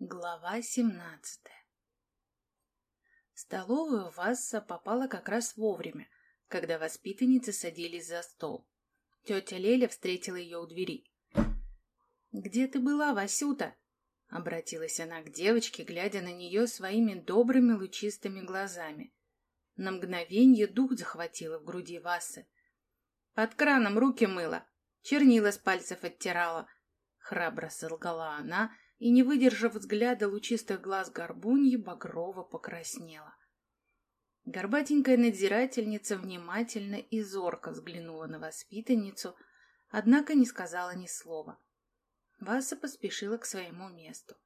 Глава семнадцатая В столовую Васса попала как раз вовремя, когда воспитанницы садились за стол. Тетя Леля встретила ее у двери. «Где ты была, Васюта?» — обратилась она к девочке, глядя на нее своими добрыми лучистыми глазами. На мгновенье дух захватило в груди Васы. «Под краном руки мыла, чернила с пальцев оттирала», — храбро солгала она, — и, не выдержав взгляда лучистых глаз горбуньи, багрово покраснела. Горбатенькая надзирательница внимательно и зорко взглянула на воспитанницу, однако не сказала ни слова. Васа поспешила к своему месту.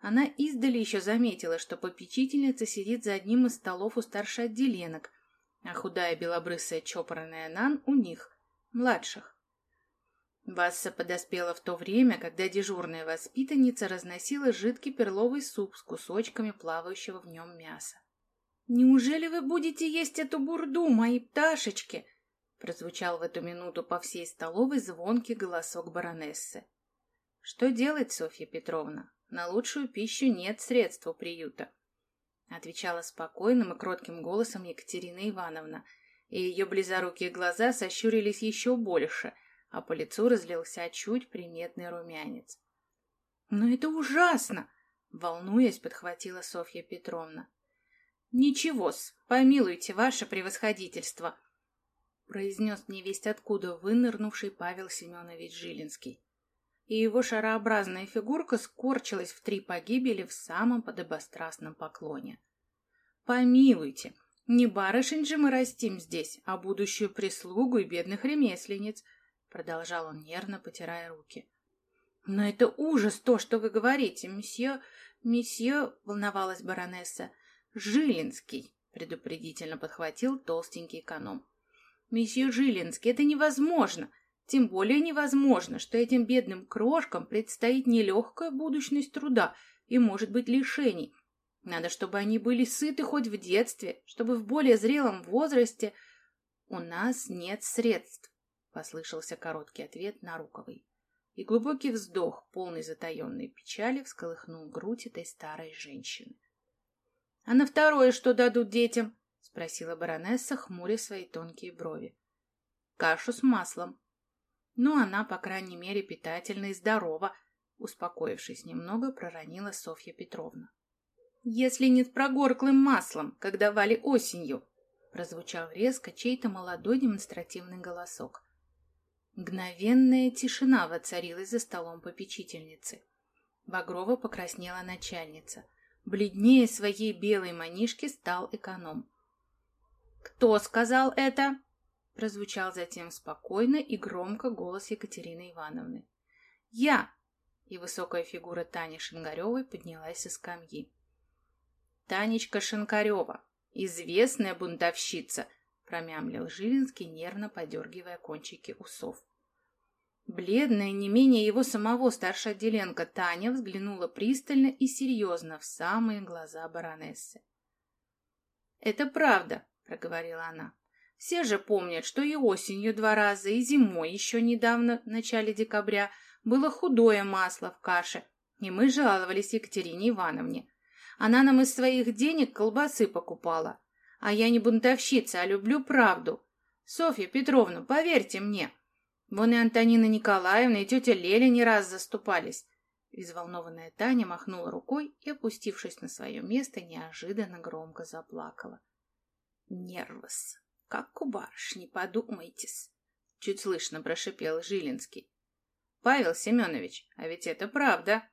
Она издали еще заметила, что попечительница сидит за одним из столов у старших отделенок, а худая белобрысая чопорная Нан у них, младших. Васса подоспела в то время, когда дежурная воспитанница разносила жидкий перловый суп с кусочками плавающего в нем мяса. «Неужели вы будете есть эту бурду, мои пташечки?» прозвучал в эту минуту по всей столовой звонкий голосок баронессы. «Что делать, Софья Петровна? На лучшую пищу нет средств у приюта», отвечала спокойным и кротким голосом Екатерина Ивановна, и ее близорукие глаза сощурились еще больше — а по лицу разлился чуть приметный румянец. «Но это ужасно!» — волнуясь, подхватила Софья Петровна. «Ничего-с, помилуйте ваше превосходительство!» — произнес невесть откуда вынырнувший Павел Семенович Жилинский. И его шарообразная фигурка скорчилась в три погибели в самом подобострастном поклоне. «Помилуйте, не барышень же мы растим здесь, а будущую прислугу и бедных ремесленниц —— продолжал он нервно, потирая руки. «Но это ужас то, что вы говорите, месье... месье...» — волновалась баронесса. «Жилинский», — предупредительно подхватил толстенький эконом. «Месье Жилинский, это невозможно. Тем более невозможно, что этим бедным крошкам предстоит нелегкая будущность труда и, может быть, лишений. Надо, чтобы они были сыты хоть в детстве, чтобы в более зрелом возрасте... У нас нет средств. — послышался короткий ответ Наруковой. И глубокий вздох, полный затаенной печали, всколыхнул грудь этой старой женщины. — А на второе что дадут детям? — спросила баронесса, хмуря свои тонкие брови. — Кашу с маслом. — Ну, она, по крайней мере, питательна и здорова, — успокоившись немного, проронила Софья Петровна. — Если не с прогорклым маслом, как давали осенью, — прозвучал резко чей-то молодой демонстративный голосок. Мгновенная тишина воцарилась за столом попечительницы. Багрова покраснела начальница. Бледнее своей белой манишки стал эконом. «Кто сказал это?» Прозвучал затем спокойно и громко голос Екатерины Ивановны. «Я!» И высокая фигура Тани Шингаревой поднялась со скамьи. «Танечка Шинкарева, известная бунтовщица!» Промямлил Жилинский, нервно подергивая кончики усов. Бледная, не менее его самого старшая отделенка Таня взглянула пристально и серьезно в самые глаза баронессы. «Это правда», — проговорила она. «Все же помнят, что и осенью два раза, и зимой еще недавно, в начале декабря, было худое масло в каше, и мы жаловались Екатерине Ивановне. Она нам из своих денег колбасы покупала. А я не бунтовщица, а люблю правду. Софья Петровна, поверьте мне, Вон и Антонина Николаевна, и тетя Леля не раз заступались. Взволнованная Таня махнула рукой и, опустившись на свое место, неожиданно громко заплакала. «Нервос! Как у барышни, подумайтесь!» — чуть слышно прошипел Жилинский. «Павел Семенович, а ведь это правда!»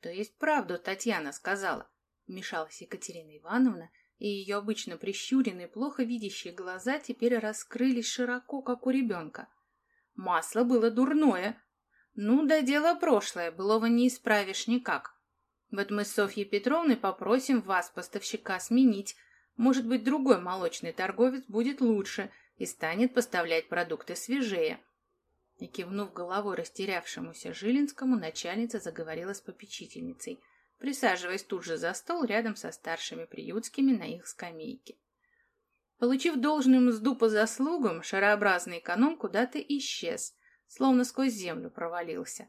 «То есть правду Татьяна сказала», — вмешалась Екатерина Ивановна, и ее обычно прищуренные, плохо видящие глаза теперь раскрылись широко, как у ребенка. Масло было дурное. Ну, да дело прошлое, былого не исправишь никак. Вот мы с Софьей Петровной попросим вас, поставщика, сменить. Может быть, другой молочный торговец будет лучше и станет поставлять продукты свежее. И кивнув головой растерявшемуся Жилинскому, начальница заговорила с попечительницей, присаживаясь тут же за стол рядом со старшими приютскими на их скамейке. Получив должную мзду по заслугам, шарообразный эконом куда-то исчез, словно сквозь землю провалился.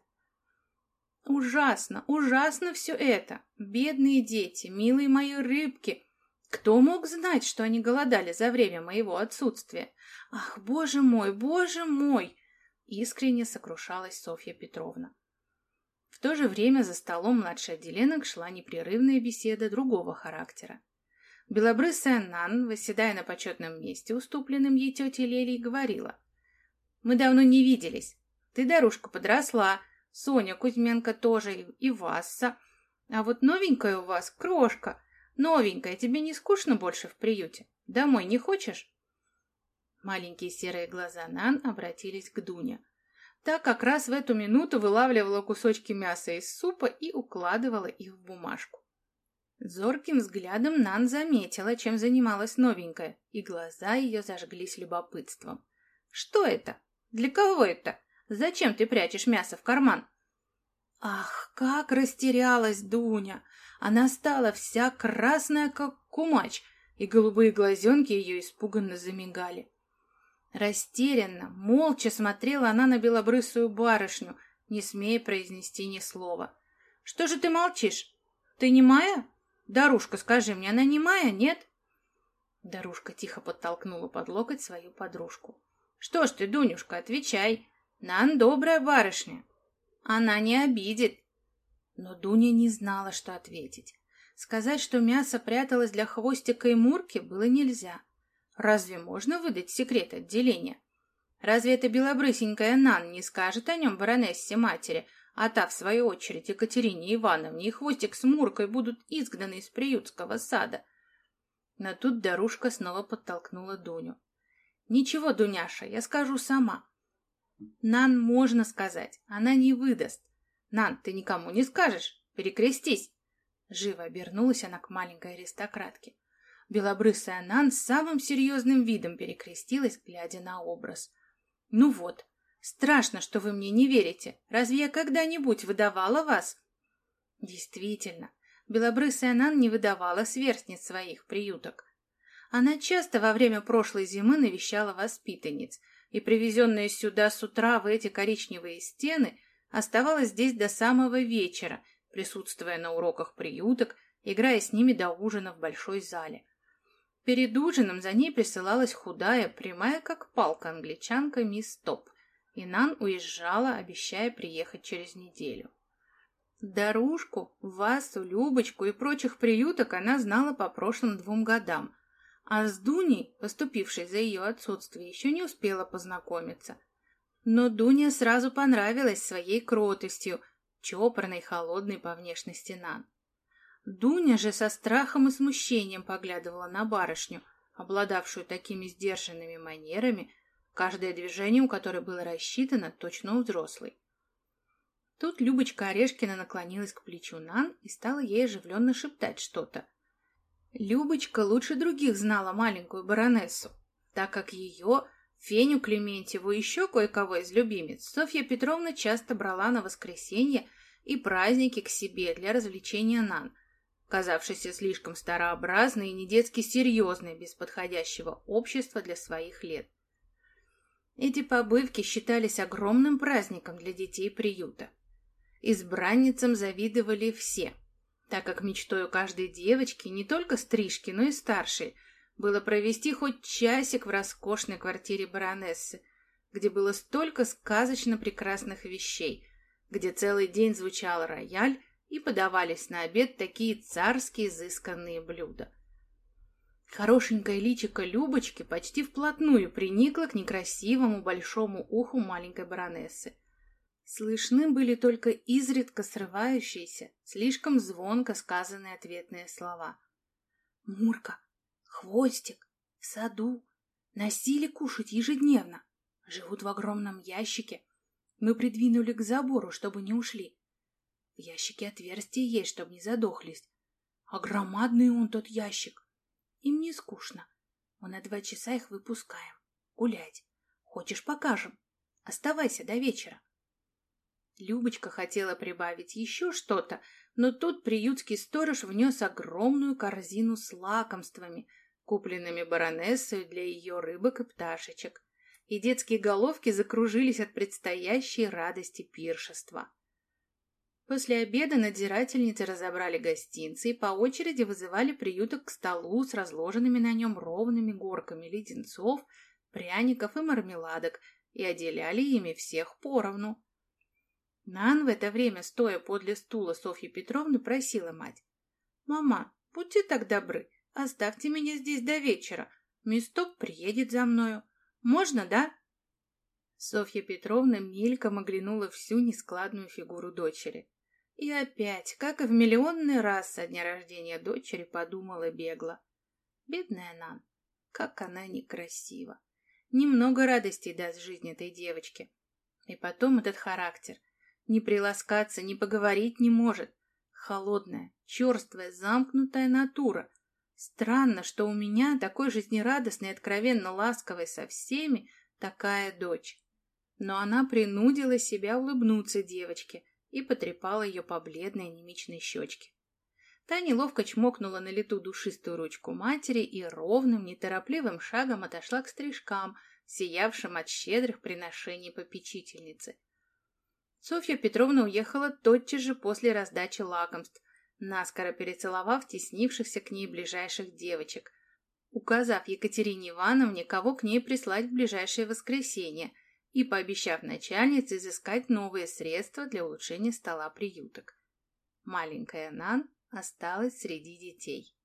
Ужасно, ужасно все это. Бедные дети, милые мои рыбки. Кто мог знать, что они голодали за время моего отсутствия? Ах, боже мой, боже мой! Искренне сокрушалась Софья Петровна. В то же время за столом младших отделенок шла непрерывная беседа другого характера. Белобрысая Нан, восседая на почетном месте, уступленном ей тетей Лелей, говорила. «Мы давно не виделись. Ты, Дарушка, подросла, Соня Кузьменко тоже и Васса. А вот новенькая у вас, крошка. Новенькая, тебе не скучно больше в приюте? Домой не хочешь?» Маленькие серые глаза Нан обратились к Дуне. Та как раз в эту минуту вылавливала кусочки мяса из супа и укладывала их в бумажку. Зорким взглядом Нан заметила, чем занималась новенькая, и глаза ее зажглись любопытством. «Что это? Для кого это? Зачем ты прячешь мясо в карман?» Ах, как растерялась Дуня! Она стала вся красная, как кумач, и голубые глазенки ее испуганно замигали. Растерянно, молча смотрела она на белобрысую барышню, не смея произнести ни слова. «Что же ты молчишь? Ты не Майя? Дарушка, скажи мне, она не Майя, нет?» Дарушка тихо подтолкнула под локоть свою подружку. «Что ж ты, Дунюшка, отвечай. Нан добрая барышня. Она не обидит». Но Дуня не знала, что ответить. Сказать, что мясо пряталось для хвостика и мурки, было нельзя. Разве можно выдать секрет отделения? Разве эта белобрысенькая Нан не скажет о нем баронессе матери, а та, в свою очередь, Екатерине Ивановне и хвостик с Муркой будут изгнаны из приютского сада? Но тут Дарушка снова подтолкнула Дуню. «Ничего, Дуняша, я скажу сама. Нан можно сказать, она не выдаст. Нан, ты никому не скажешь, перекрестись!» Живо обернулась она к маленькой аристократке. Белобрысая Нан с самым серьезным видом перекрестилась, глядя на образ. «Ну вот, страшно, что вы мне не верите. Разве я когда-нибудь выдавала вас?» Действительно, белобрысая Нан не выдавала сверстниц своих приюток. Она часто во время прошлой зимы навещала воспитанниц, и привезенная сюда с утра в эти коричневые стены оставалась здесь до самого вечера, присутствуя на уроках приюток, играя с ними до ужина в большой зале. Перед ужином за ней присылалась худая, прямая как палка англичанка мисс Топ, и Нан уезжала, обещая приехать через неделю. Дарушку, Васу, Любочку и прочих приюток она знала по прошлым двум годам, а с Дуней, поступившей за ее отсутствие, еще не успела познакомиться. Но Дуня сразу понравилась своей кротостью, чопорной, холодной по внешности Нан. Дуня же со страхом и смущением поглядывала на барышню, обладавшую такими сдержанными манерами, каждое движение у которой было рассчитано точно у взрослой. Тут Любочка Орешкина наклонилась к плечу Нан и стала ей оживленно шептать что-то. Любочка лучше других знала маленькую баронессу, так как ее, Феню Клементьеву и еще кое-кого из любимец, Софья Петровна часто брала на воскресенье и праздники к себе для развлечения Нан, казавшийся слишком старообразной и недетски серьезной без подходящего общества для своих лет. Эти побывки считались огромным праздником для детей приюта. Избранницам завидовали все, так как мечтой у каждой девочки, не только стрижки, но и старшей, было провести хоть часик в роскошной квартире баронессы, где было столько сказочно прекрасных вещей, где целый день звучал рояль, и подавались на обед такие царские изысканные блюда. Хорошенькое личико Любочки почти вплотную приникло к некрасивому большому уху маленькой баронессы. Слышны были только изредка срывающиеся, слишком звонко сказанные ответные слова. «Мурка, хвостик, в саду, носили кушать ежедневно, живут в огромном ящике. Мы придвинули к забору, чтобы не ушли. В ящике отверстие есть, чтобы не задохлись. А громадный он тот ящик. Им не скучно. Мы на два часа их выпускаем. Гулять. Хочешь, покажем. Оставайся до вечера. Любочка хотела прибавить еще что-то, но тут приютский сторож внес огромную корзину с лакомствами, купленными баронессой для ее рыбок и пташечек, и детские головки закружились от предстоящей радости пиршества. После обеда надзирательницы разобрали гостинцы и по очереди вызывали приюток к столу с разложенными на нем ровными горками леденцов, пряников и мармеладок и отделяли ими всех поровну. Нан в это время, стоя подле стула Софьи Петровны, просила мать. «Мама, будьте так добры, оставьте меня здесь до вечера. Мисток приедет за мною. Можно, да?» Софья Петровна мельком оглянула всю нескладную фигуру дочери. И опять, как и в миллионный раз со дня рождения дочери, подумала бегло. Бедная Нан, как она некрасива. Немного радости даст жизнь этой девочке. И потом этот характер. Не приласкаться, не поговорить не может. Холодная, черствая, замкнутая натура. Странно, что у меня, такой жизнерадостной, откровенно ласковой со всеми, такая дочь. Но она принудила себя улыбнуться девочке, и потрепала ее по бледной анемичной щечке. Та неловко чмокнула на лету душистую ручку матери и ровным, неторопливым шагом отошла к стрижкам, сиявшим от щедрых приношений попечительницы. Софья Петровна уехала тотчас же после раздачи лакомств, наскоро перецеловав теснившихся к ней ближайших девочек, указав Екатерине Ивановне, кого к ней прислать в ближайшее воскресенье – и пообещав начальнице изыскать новые средства для улучшения стола приюток. Маленькая Нан осталась среди детей.